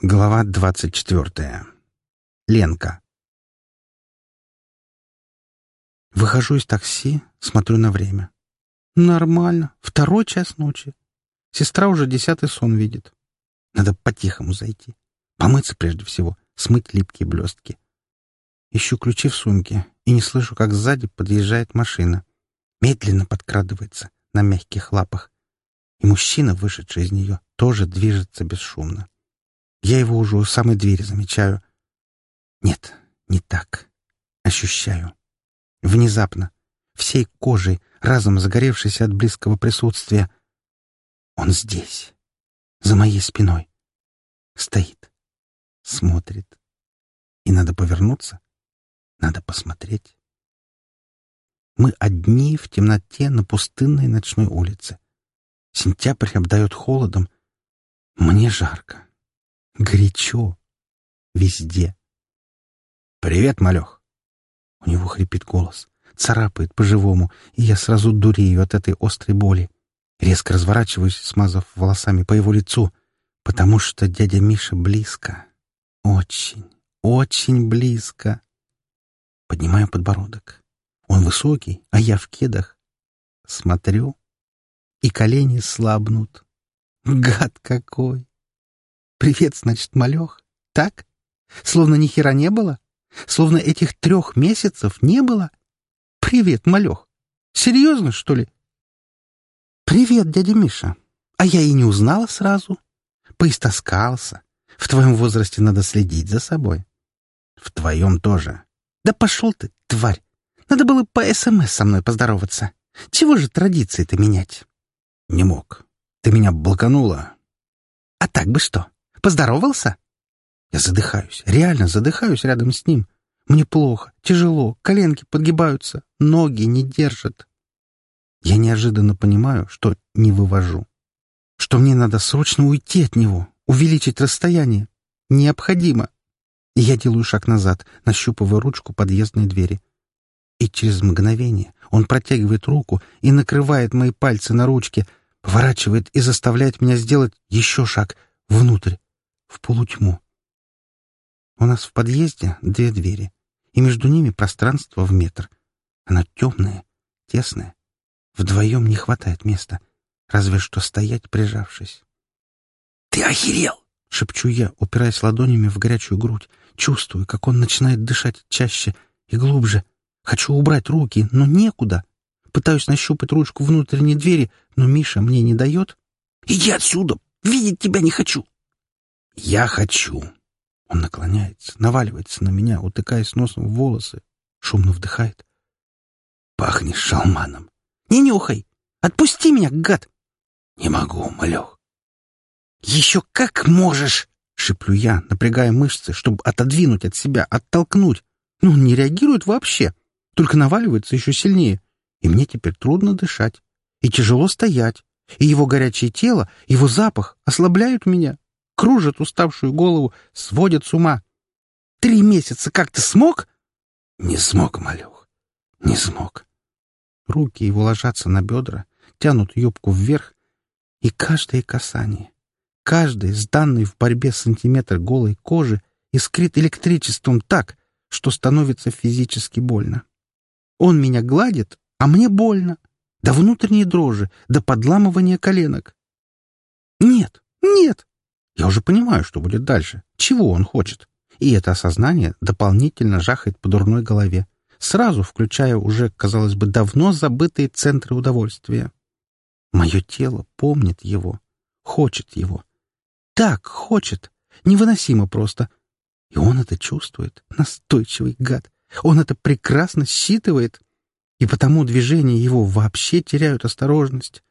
Глава двадцать четвертая. Ленка. Выхожу из такси, смотрю на время. Нормально. Второй час ночи. Сестра уже десятый сон видит. Надо по-тихому зайти. Помыться прежде всего, смыть липкие блестки. Ищу ключи в сумке и не слышу, как сзади подъезжает машина. Медленно подкрадывается на мягких лапах. И мужчина, вышедший из нее, тоже движется бесшумно. Я его уже у самой двери замечаю. Нет, не так. Ощущаю. Внезапно, всей кожей, разом загоревшейся от близкого присутствия. Он здесь, за моей спиной. Стоит, смотрит. И надо повернуться, надо посмотреть. Мы одни в темноте на пустынной ночной улице. Сентябрь обдает холодом. Мне жарко. Горячо. Везде. «Привет, малех!» У него хрипит голос, царапает по-живому, и я сразу дурею от этой острой боли. Резко разворачиваюсь, смазав волосами по его лицу, потому что дядя Миша близко. Очень, очень близко. Поднимаю подбородок. Он высокий, а я в кедах. Смотрю, и колени слабнут. Гад какой! Привет, значит, малех. Так? Словно ни хера не было? Словно этих трех месяцев не было? Привет, малех. Серьезно, что ли? Привет, дядя Миша. А я и не узнала сразу. Поистоскался. В твоем возрасте надо следить за собой. В твоем тоже. Да пошел ты, тварь. Надо было по СМС со мной поздороваться. Чего же традиции-то менять? Не мог. Ты меня блоканула. А так бы что? Поздоровался? Я задыхаюсь, реально задыхаюсь рядом с ним. Мне плохо, тяжело, коленки подгибаются, ноги не держат. Я неожиданно понимаю, что не вывожу. Что мне надо срочно уйти от него, увеличить расстояние. Необходимо. И я делаю шаг назад, нащупывая ручку подъездной двери. И через мгновение он протягивает руку и накрывает мои пальцы на ручке, поворачивает и заставляет меня сделать еще шаг внутрь в полутьму. У нас в подъезде две двери, и между ними пространство в метр. Она темная, тесная. Вдвоем не хватает места, разве что стоять, прижавшись. «Ты охерел!» — шепчу я, упираясь ладонями в горячую грудь. Чувствую, как он начинает дышать чаще и глубже. Хочу убрать руки, но некуда. Пытаюсь нащупать ручку внутренней двери, но Миша мне не дает. «Иди отсюда! Видеть тебя не хочу!» «Я хочу!» Он наклоняется, наваливается на меня, утыкаясь носом в волосы, шумно вдыхает. «Пахнешь шалманом!» «Не нюхай! Отпусти меня, гад!» «Не могу, малех!» «Еще как можешь!» — шеплю я, напрягая мышцы, чтобы отодвинуть от себя, оттолкнуть. Но он не реагирует вообще, только наваливается еще сильнее. И мне теперь трудно дышать, и тяжело стоять, и его горячее тело, его запах ослабляют меня кружат уставшую голову, сводят с ума. Три месяца как ты смог? Не смог, малюх, не смог. Руки его ложатся на бедра, тянут юбку вверх, и каждое касание, каждый сданный в борьбе сантиметр голой кожи искрит электричеством так, что становится физически больно. Он меня гладит, а мне больно. До внутренней дрожи, до подламывания коленок. Нет, нет, я уже понимаю, что будет дальше, чего он хочет. И это осознание дополнительно жахает по дурной голове, сразу включая уже, казалось бы, давно забытые центры удовольствия. Мое тело помнит его, хочет его. Так хочет, невыносимо просто. И он это чувствует, настойчивый гад. Он это прекрасно считывает. И потому движения его вообще теряют осторожность.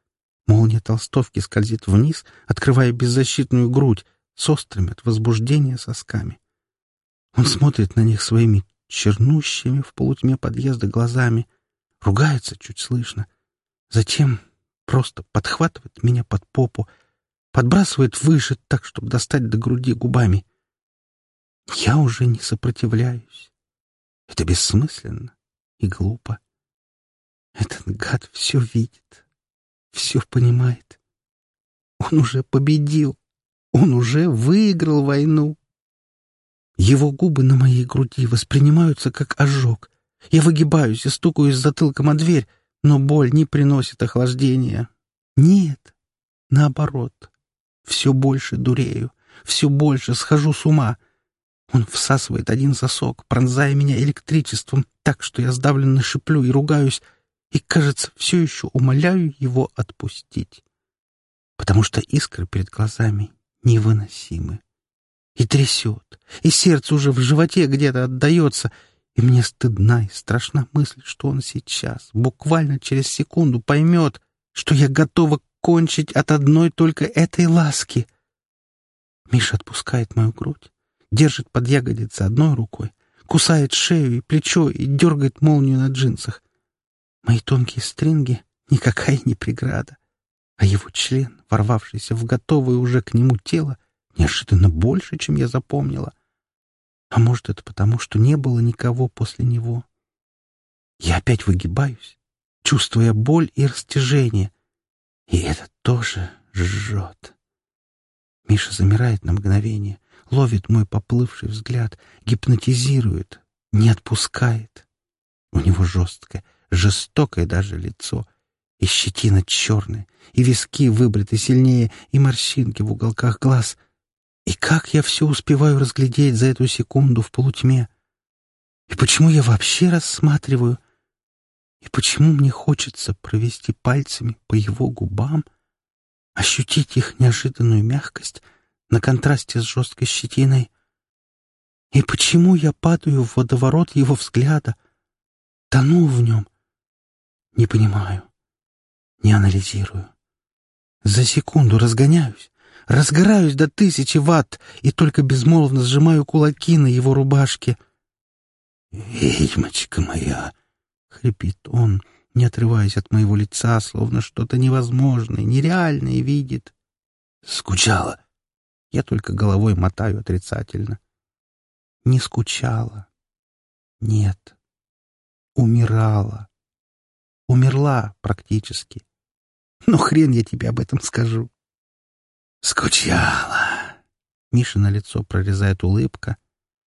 Молния толстовки скользит вниз, открывая беззащитную грудь с острыми от возбуждения сосками. Он смотрит на них своими чернущими в полутьме подъезда глазами, ругается чуть слышно. Затем просто подхватывает меня под попу, подбрасывает выше так, чтобы достать до груди губами. Я уже не сопротивляюсь. Это бессмысленно и глупо. Этот гад все видит, все понимает. Он уже победил. Он уже выиграл войну. Его губы на моей груди воспринимаются как ожог. Я выгибаюсь и стукаюсь затылком о дверь, но боль не приносит охлаждения. Нет, наоборот. Все больше дурею, все больше схожу с ума. Он всасывает один сосок, пронзая меня электричеством так, что я сдавленно шиплю и ругаюсь, и, кажется, все еще умоляю его отпустить. Потому что искры перед глазами невыносимы. И трясет, и сердце уже в животе где-то отдается, и мне стыдна и страшна мысль, что он сейчас, буквально через секунду, поймет, что я готова кончить от одной только этой ласки. Миша отпускает мою грудь, держит под ягодицы одной рукой, кусает шею и плечо и дергает молнию на джинсах. Мои тонкие стринги — никакая не преграда, а его член, ворвавшийся в готовое уже к нему тело, неожиданно больше, чем я запомнила. А может, это потому, что не было никого после него. Я опять выгибаюсь, чувствуя боль и растяжение. И это тоже жжет. Миша замирает на мгновение, ловит мой поплывший взгляд, гипнотизирует, не отпускает. У него жесткое, жестокое даже лицо, и щетина черная, и виски выбриты сильнее, и морщинки в уголках глаз. И как я все успеваю разглядеть за эту секунду в полутьме? И почему я вообще рассматриваю? И почему мне хочется провести пальцами по его губам, ощутить их неожиданную мягкость на контрасте с жесткой щетиной? И почему я падаю в водоворот его взгляда, тону в нем? Не понимаю, не анализирую. За секунду разгоняюсь, разгораюсь до тысячи ватт и только безмолвно сжимаю кулаки на его рубашке. «Ведьмочка моя!» — хрипит он, не отрываясь от моего лица, словно что-то невозможное, нереальное видит. «Скучала?» Я только головой мотаю отрицательно. Не скучала. Нет. Умирала. Умерла практически. Но хрен я тебе об этом скажу. Скучала. Миша на лицо прорезает улыбка,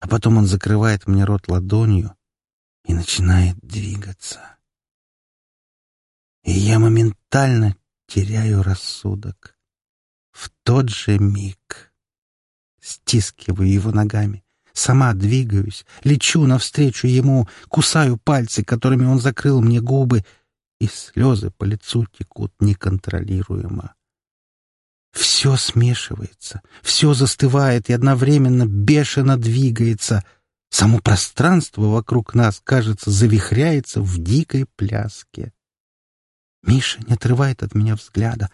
а потом он закрывает мне рот ладонью и начинает двигаться. И я моментально теряю рассудок. В тот же миг стискиваю его ногами, сама двигаюсь, лечу навстречу ему, кусаю пальцы, которыми он закрыл мне губы, и слезы по лицу текут неконтролируемо. Все смешивается, все застывает и одновременно бешено двигается. Само пространство вокруг нас, кажется, завихряется в дикой пляске. Миша не отрывает от меня взгляда.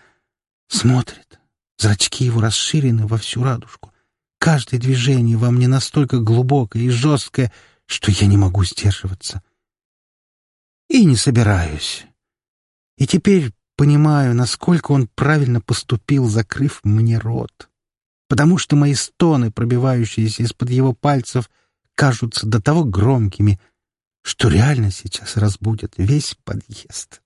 Смотрит. Зрачки его расширены во всю радужку. Каждое движение во мне настолько глубокое и жесткое, что я не могу сдерживаться. И не собираюсь. И теперь понимаю, насколько он правильно поступил, закрыв мне рот. Потому что мои стоны, пробивающиеся из-под его пальцев, кажутся до того громкими, что реально сейчас разбудят весь подъезд.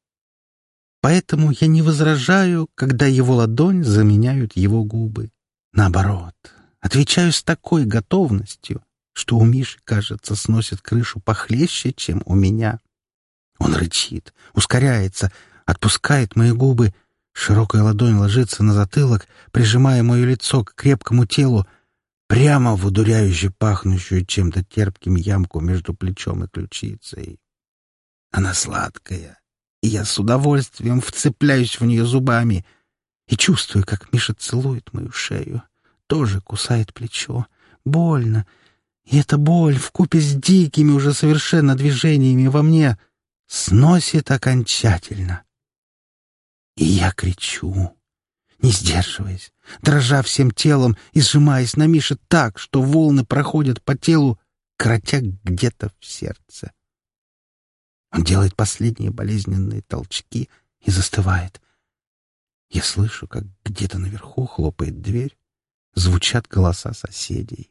Поэтому я не возражаю, когда его ладонь заменяют его губы. Наоборот, отвечаю с такой готовностью, что у Миши, кажется, сносит крышу похлеще, чем у меня. Он рычит, ускоряется, отпускает мои губы, широкая ладонь ложится на затылок, прижимая мое лицо к крепкому телу, прямо в удуряюще пахнущую чем-то терпким ямку между плечом и ключицей. Она сладкая, и я с удовольствием вцепляюсь в нее зубами и чувствую, как Миша целует мою шею, тоже кусает плечо. Больно, и эта боль вкупе с дикими уже совершенно движениями во мне сносит окончательно. И я кричу, не сдерживаясь, дрожа всем телом и сжимаясь на Мише так, что волны проходят по телу, кротя где-то в сердце. Он делает последние болезненные толчки и застывает. Я слышу, как где-то наверху хлопает дверь, звучат голоса соседей.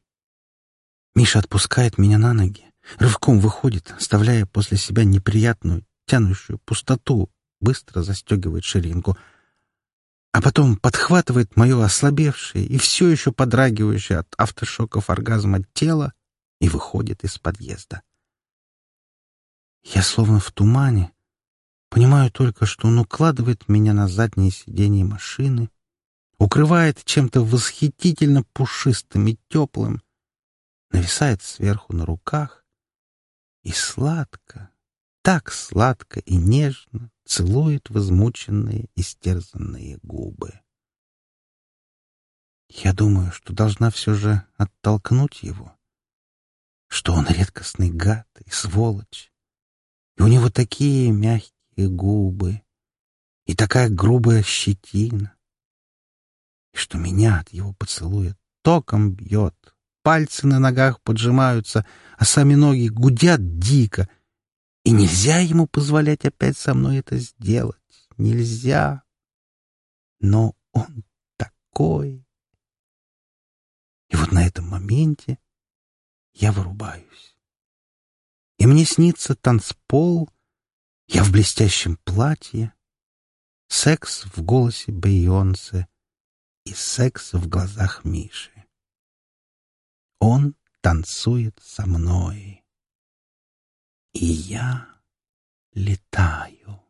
Миша отпускает меня на ноги, рывком выходит, оставляя после себя неприятную, тянущую пустоту, быстро застегивает ширинку. а потом подхватывает мое ослабевшее и все еще подрагивающее от автошоков оргазма тело и выходит из подъезда. Я словно в тумане, понимаю только, что он укладывает меня на заднее сиденье машины, укрывает чем-то восхитительно пушистым и теплым, нависает сверху на руках и сладко, так сладко и нежно целует возмученные, истерзанные губы. Я думаю, что должна все же оттолкнуть его, что он редкостный гад и сволочь, и у него такие мягкие губы и такая грубая щетина, и что меня от его поцелуя током бьет, пальцы на ногах поджимаются, а сами ноги гудят дико, и нельзя ему позволять опять со мной это сделать. Нельзя. Но он такой. И вот на этом моменте я вырубаюсь. И мне снится танцпол, я в блестящем платье, секс в голосе Бейонсе и секс в глазах Миши. Он танцует со мной, и я летаю.